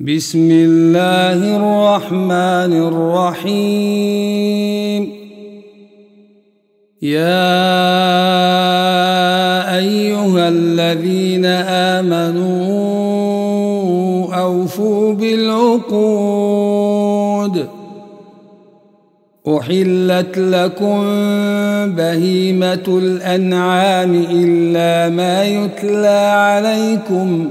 بسم الله الرحمن الرحيم. يا أيها الذين آمنوا أوفوا بالعقود. أحلت لكم بهيمة الأنعام إلا ما يتلى عليكم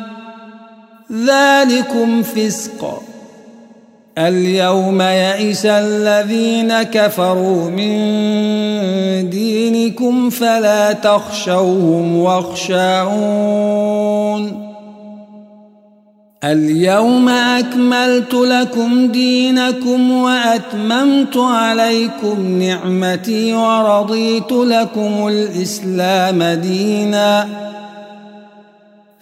ذلكم فسق. اليوم يئس الذين كفروا من دينكم فلا تخشوهم واخشعون. اليوم أكملت لكم دينكم وأتممت عليكم نعمتي ورضيت لكم الإسلام ديناً.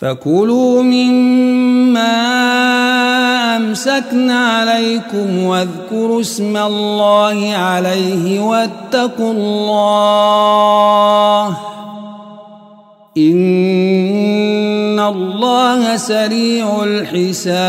فكلوا مما أمسكن عليكم واذكروا اسم الله عليه واتقوا الله إن الله سريع الحساب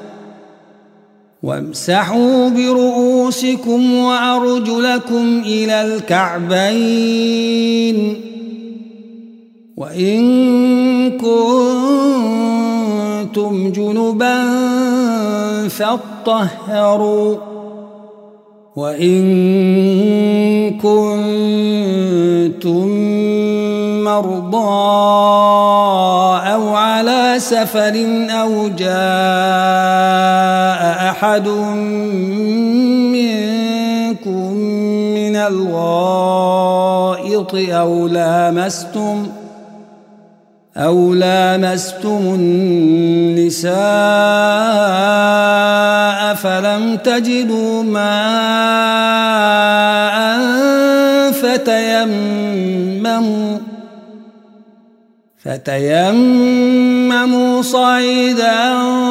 وامسحوا برؤوسكم وأرجلكم إلى الكعبين وإن كنتم جنبا فاطهروا وإن كنتم مرضى أو على سفر أو جاء أحد منكم من الغائط أو لامستم أو لامستم النساء فلم تجدوا ماء فتيمموا فتيمموا صعيدا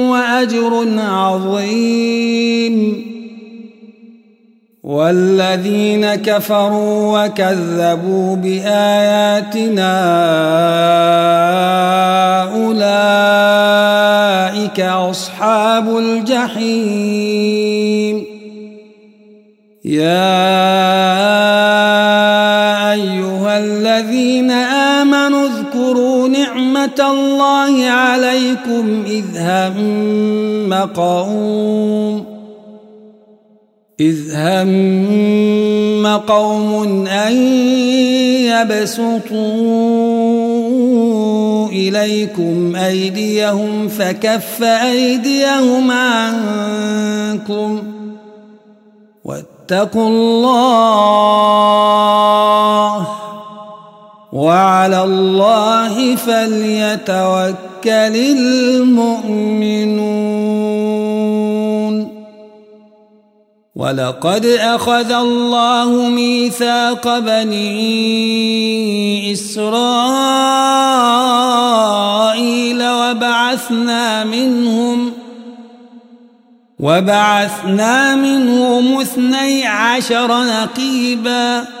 وأجر عظيم. والذين كفروا وكذبوا بآياتنا أولئك أصحاب الجحيم. يا نعمة الله عليكم إذ هم قوم إذ هم قوم أن يبسطوا إليكم أيديهم فكف أيديهم عنكم واتقوا الله وعلى الله فليتوكل المؤمنون. ولقد أخذ الله ميثاق بني إسرائيل وبعثنا منهم وبعثنا منهم اثني عشر نقيبا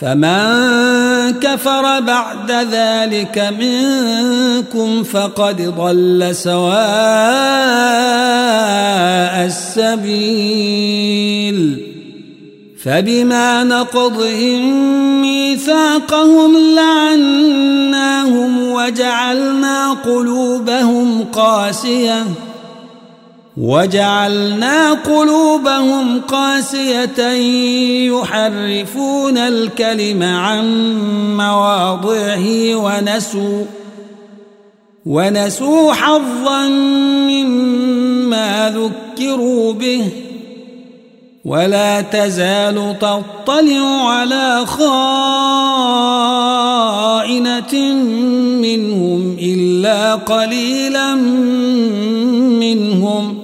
فمن كفر بعد ذلك منكم فقد ضل سواء السبيل فبما نقضهم ميثاقهم لعناهم وجعلنا قلوبهم قاسيه وجعلنا قلوبهم قاسية يحرفون الكلم عن مواضعه ونسوا ونسوا حظا مما ذكروا به ولا تزال تطلع على خائنة منهم إلا قليلا منهم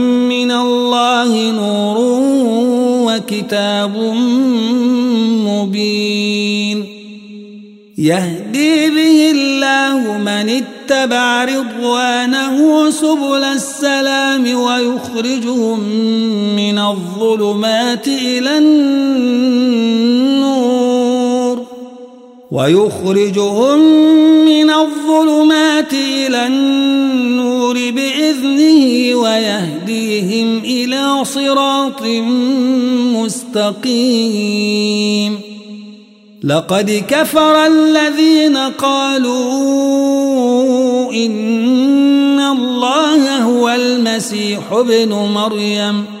كتاب مبين. يهدي به الله من اتبع رضوانه سبل السلام ويخرجهم من الظلمات إلى النور. ويخرجهم من الظلمات إلى النور. بإذنه ويهديهم إلى صراط مستقيم. لقد كفر الذين قالوا إن الله هو المسيح ابن مريم.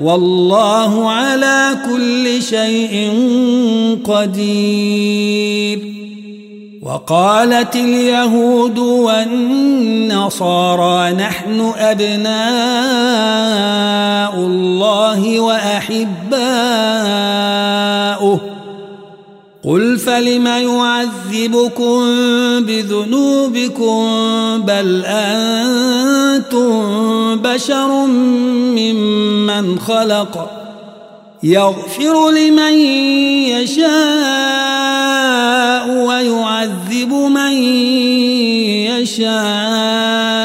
والله على كل شيء قدير. وقالت اليهود والنصارى نحن أبناء الله وأحباؤه. قل فلم يعذبكم بذنوبكم بل أنتم بشر ممن خلق يغفر لمن يشاء ويعذب من يشاء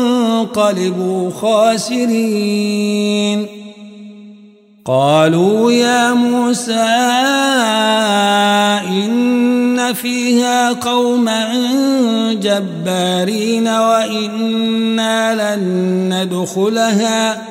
فتنقلبوا خاسرين. قالوا يا موسى إن فيها قوما جبارين وإنا لن ندخلها.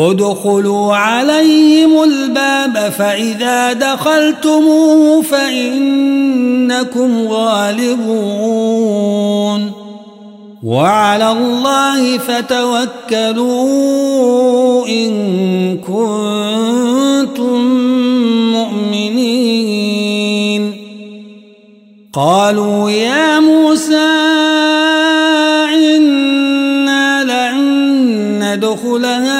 ادخلوا عليهم الباب فإذا دخلتموه فإنكم غالبون. وعلى الله فتوكلوا إن كنتم مؤمنين. قالوا يا موسى إنا لن ندخلها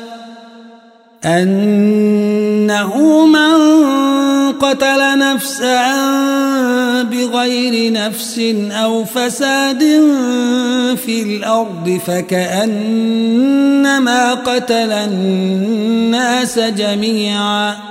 أنه من قتل نفسا بغير نفس أو فساد في الأرض فكأنما قتل الناس جميعا.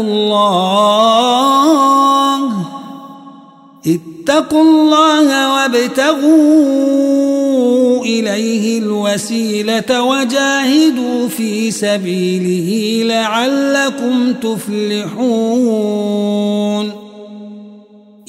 الله. اتقوا الله وابتغوا إليه الوسيلة وجاهدوا في سبيله لعلكم تفلحون.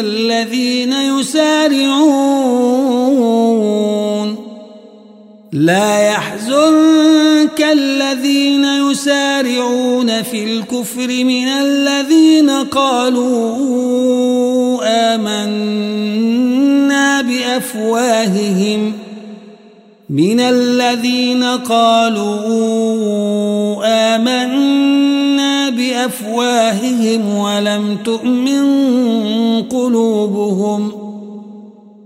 الذين يسارعون. لا يحزنك الذين يسارعون في الكفر من الذين قالوا آمنا بأفواههم. من الذين قالوا آمنا بأفواههم ولم تؤمن قلوبهم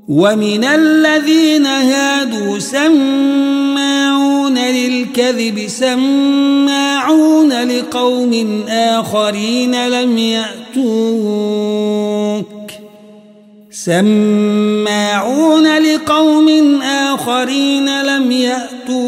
ومن الذين هادوا سماعون للكذب سماعون لقوم آخرين لم يأتوك سماعون لقوم آخرين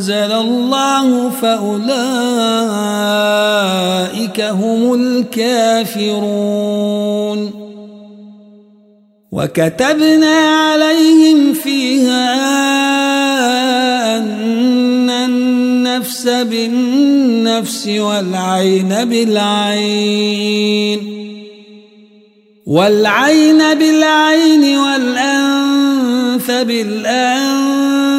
أنزل الله فأولئك هم الكافرون. وكتبنا عليهم فيها أن النفس بالنفس والعين بالعين. والعين بالعين والأنف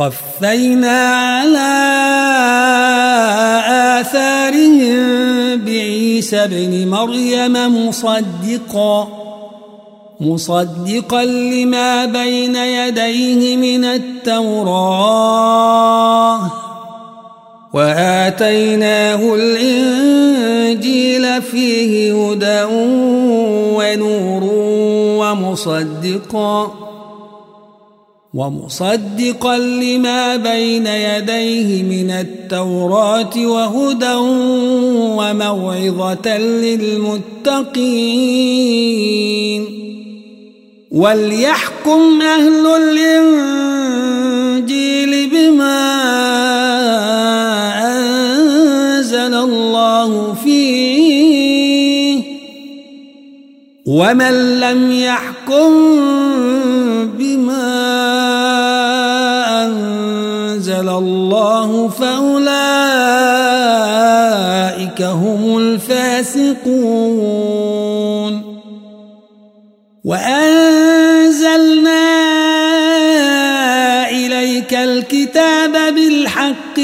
وقفينا على آثارهم بعيسى ابن مريم مصدقاً مصدقا لما بين يديه من التوراة. وآتيناه الإنجيل فيه هدى ونور ومصدقا. ومصدقا لما بين يديه من التوراة وهدى وموعظة للمتقين. وليحكم أهل الإنجيل بما ومن لم يحكم بما أنزل الله فأولئك هم الفاسقون وأن الكتاب بالحق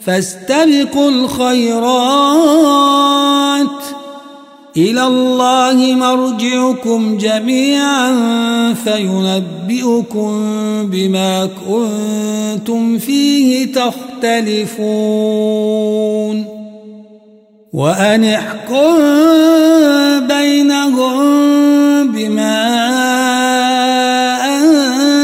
فاستبقوا الخيرات. إلى الله مرجعكم جميعا فينبئكم بما كنتم فيه تختلفون. وأن احكم بينهم بما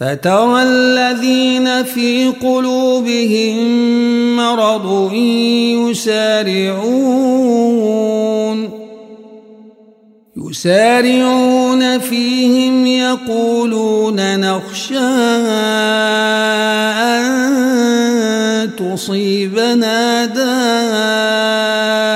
فترى الذين في قلوبهم مرض يسارعون يسارعون فيهم يقولون نخشى أن تصيبنا دائرة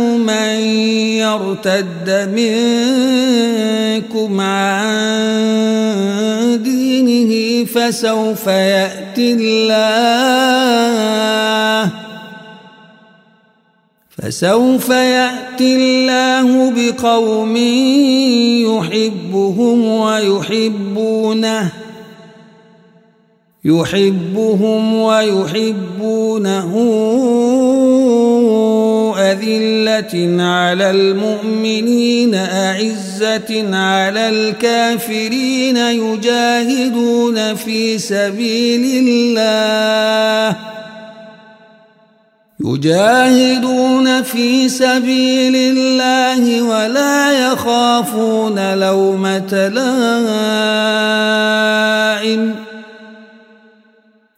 يرتد منكم عن دينه فسوف يأتي الله فسوف يأتي الله بقوم يحبهم ويحبونه يحبهم ويحبونه أذلة على المؤمنين أعزة على الكافرين يجاهدون في سبيل الله. يجاهدون في سبيل الله ولا يخافون لومة لائم.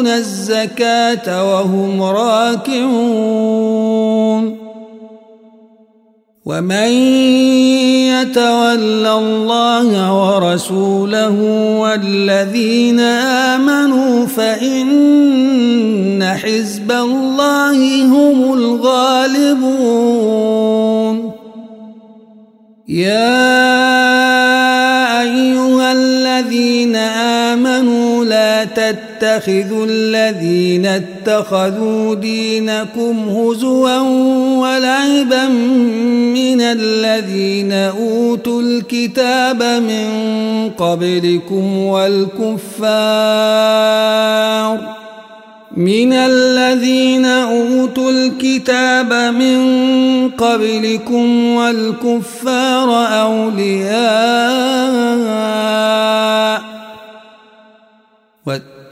الزكاة وهم راكعون. ومن يتول الله ورسوله والذين آمنوا فإن حزب الله هم الغالبون. يا تتخذوا الذين اتخذوا دينكم هزوا ولعبا من الذين أوتوا الكتاب من قبلكم والكفار من الذين أوتوا الكتاب من قبلكم والكفار أولياء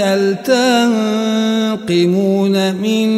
هل تنقمون منا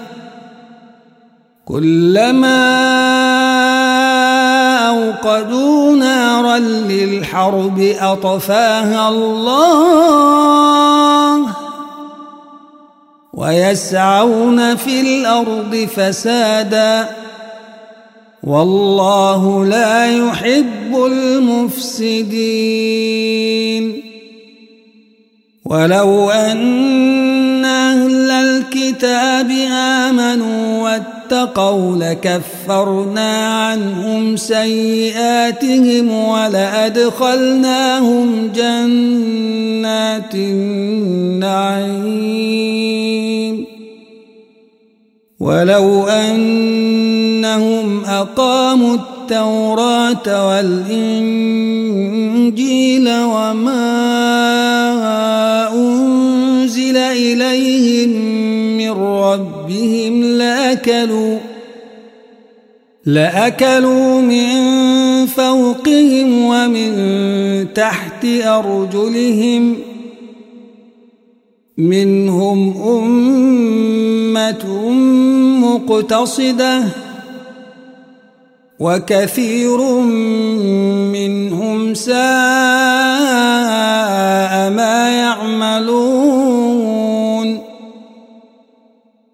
كلما أوقدوا نارا للحرب أطفاها الله ويسعون في الأرض فسادا والله لا يحب المفسدين. ولو أن أهل الكتاب آمنوا واتقوا لكفرنا عنهم سيئاتهم ولأدخلناهم جنات النعيم. ولو أنهم أقاموا التوراة والإنجيل وما أنزل إليهم من ربهم لأكلوا لأكلوا من فوقهم ومن تحت أرجلهم. منهم أمة مقتصدة وكثير منهم ساء ما يعملون.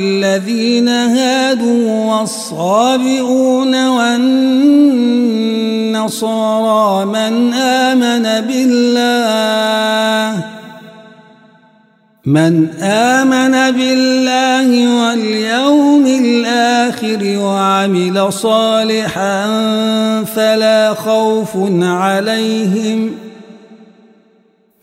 والذين هادوا والصابئون والنصارى من آمن بالله من آمن بالله واليوم الآخر وعمل صالحا فلا خوف عليهم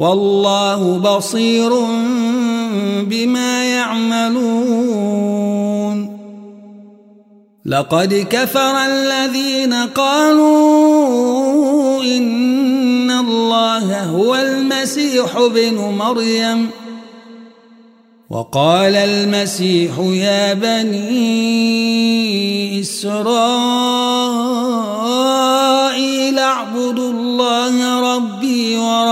والله بصير بما يعملون. لقد كفر الذين قالوا إن الله هو المسيح ابن مريم. وقال المسيح يا بني إسرائيل اعبدوا الله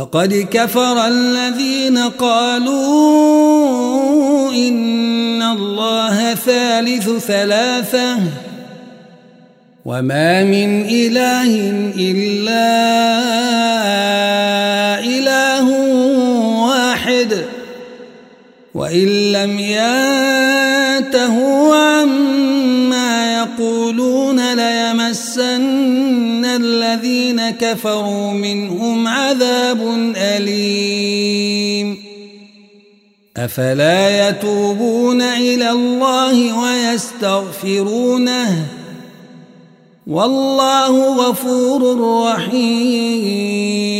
لقد كفر الذين قالوا إن الله ثالث ثلاثة وما من إله إلا إله واحد وإن لم ينتهوا كفروا منهم عذاب أليم. أفلا يتوبون إلى الله ويستغفرونه؟ والله غفور رحيم.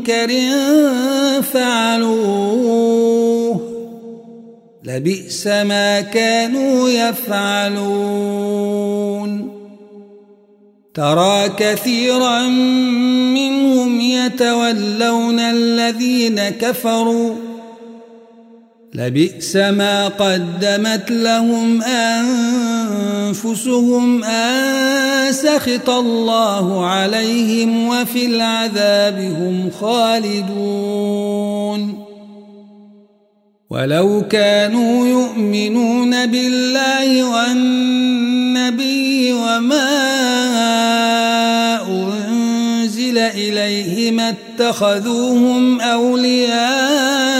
منكر فعلوه لبئس ما كانوا يفعلون ترى كثيرا منهم يتولون الذين كفروا لبئس ما قدمت لهم أنفسهم أن سخط الله عليهم وفي العذاب هم خالدون. ولو كانوا يؤمنون بالله والنبي وما أنزل إليه ما اتخذوهم أولياء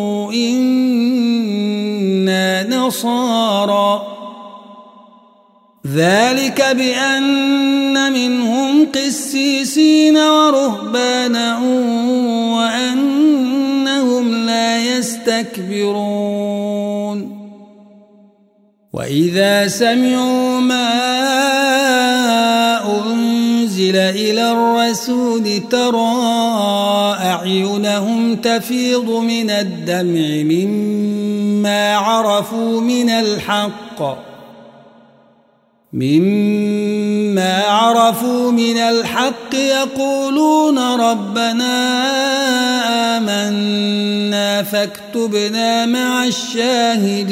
إنا نصارى. ذلك بأن منهم قسيسين ورهبانا وأنهم لا يستكبرون. وإذا سمعوا ما أنزل إلى الرسول ترى أعينهم تفيض من الدمع مما عرفوا من الحق مما عرفوا من الحق يقولون ربنا آمنا فاكتبنا مع الشاهدين.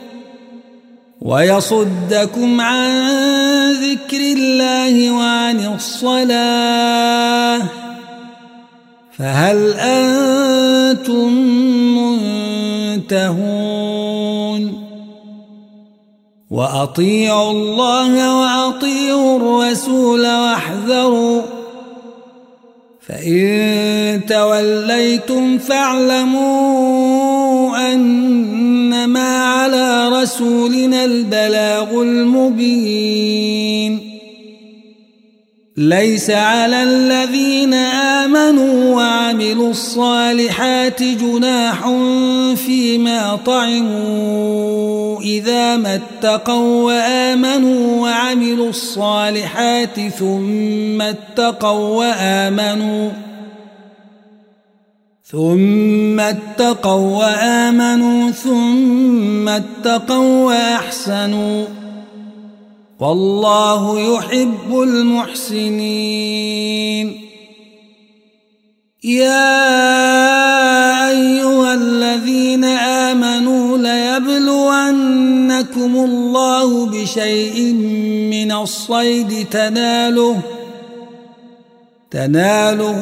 ويصدكم عن ذكر الله وعن الصلاة. فهل أنتم منتهون؟ وأطيعوا الله وأطيعوا الرسول واحذروا. فإن توليتم فاعلموا رسولنا البلاغ المبين. ليس على الذين آمنوا وعملوا الصالحات جناح فيما طعموا. إذا ما اتقوا وآمنوا وعملوا الصالحات ثم اتقوا وآمنوا ثم اتقوا وآمنوا ثم اتقوا وأحسنوا. والله يحب المحسنين. يا أيها الذين آمنوا ليبلونكم الله بشيء من الصيد تناله تناله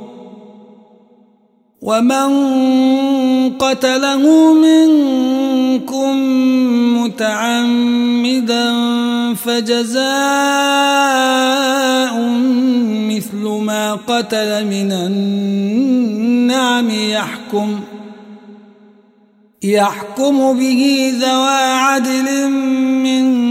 ومن قتله منكم متعمدا فجزاء مثل ما قتل من النعم يحكم يحكم به ذوى عدل منكم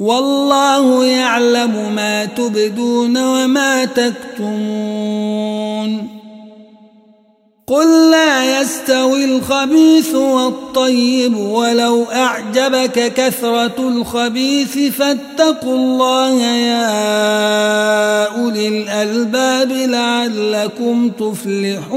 والله يعلم ما تبدون وما تكتمون. قل لا يستوي الخبيث والطيب ولو أعجبك كثرة الخبيث فاتقوا الله يا أولي الألباب لعلكم تفلحون.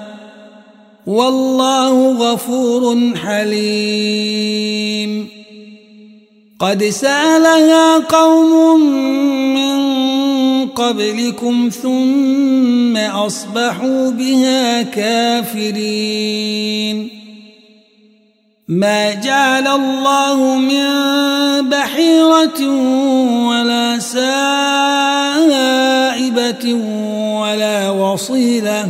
والله غفور حليم. قد سألها قوم من قبلكم ثم أصبحوا بها كافرين. ما جعل الله من بحيرة ولا سائبة ولا وصيلة.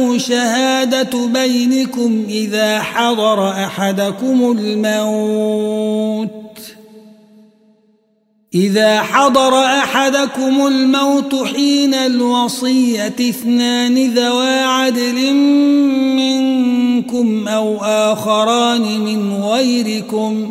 شهادة بينكم إذا حضر أحدكم الموت. إذا حضر أحدكم الموت حين الوصية اثنان ذوى عدل منكم أو آخران من غيركم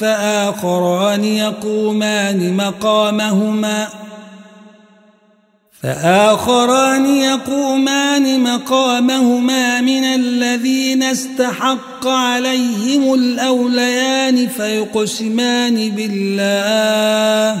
فآخران يقومان مقامهما فآخران يقومان مقامهما من الذين استحق عليهم الأوليان فيقسمان بالله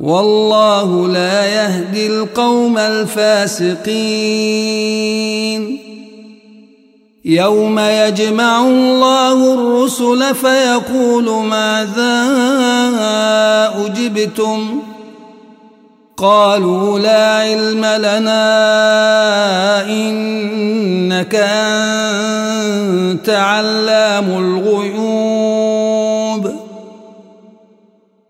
والله لا يهدي القوم الفاسقين. يوم يجمع الله الرسل فيقول ماذا أجبتم؟ قالوا لا علم لنا إنك أنت علام الغيوب.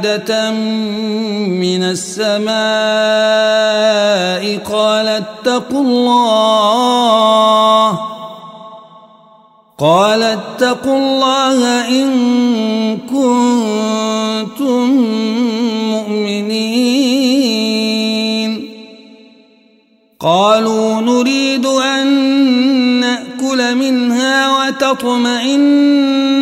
مائدة من السماء قال اتقوا الله. قال اتقوا الله إن كنتم مؤمنين. قالوا نريد أن نأكل منها وتطمئن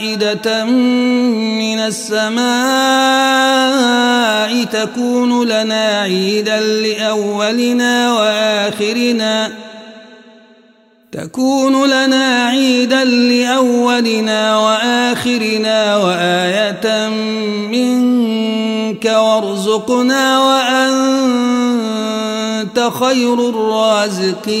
مائدة من السماء تكون لنا عيدا لأولنا وآخرنا تكون لنا عيدا لأولنا وآخرنا وآية منك وارزقنا وأنت خير الرازقين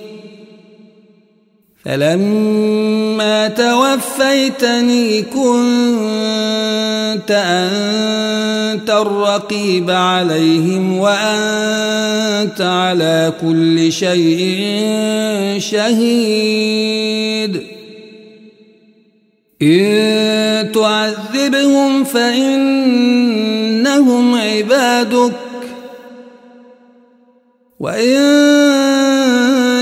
فلما توفيتني كنت أنت الرقيب عليهم وأنت على كل شيء شهيد. إن تعذبهم فإنهم عبادك. وإن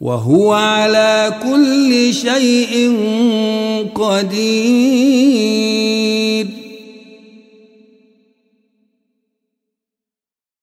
وهو على كل شيء قدير.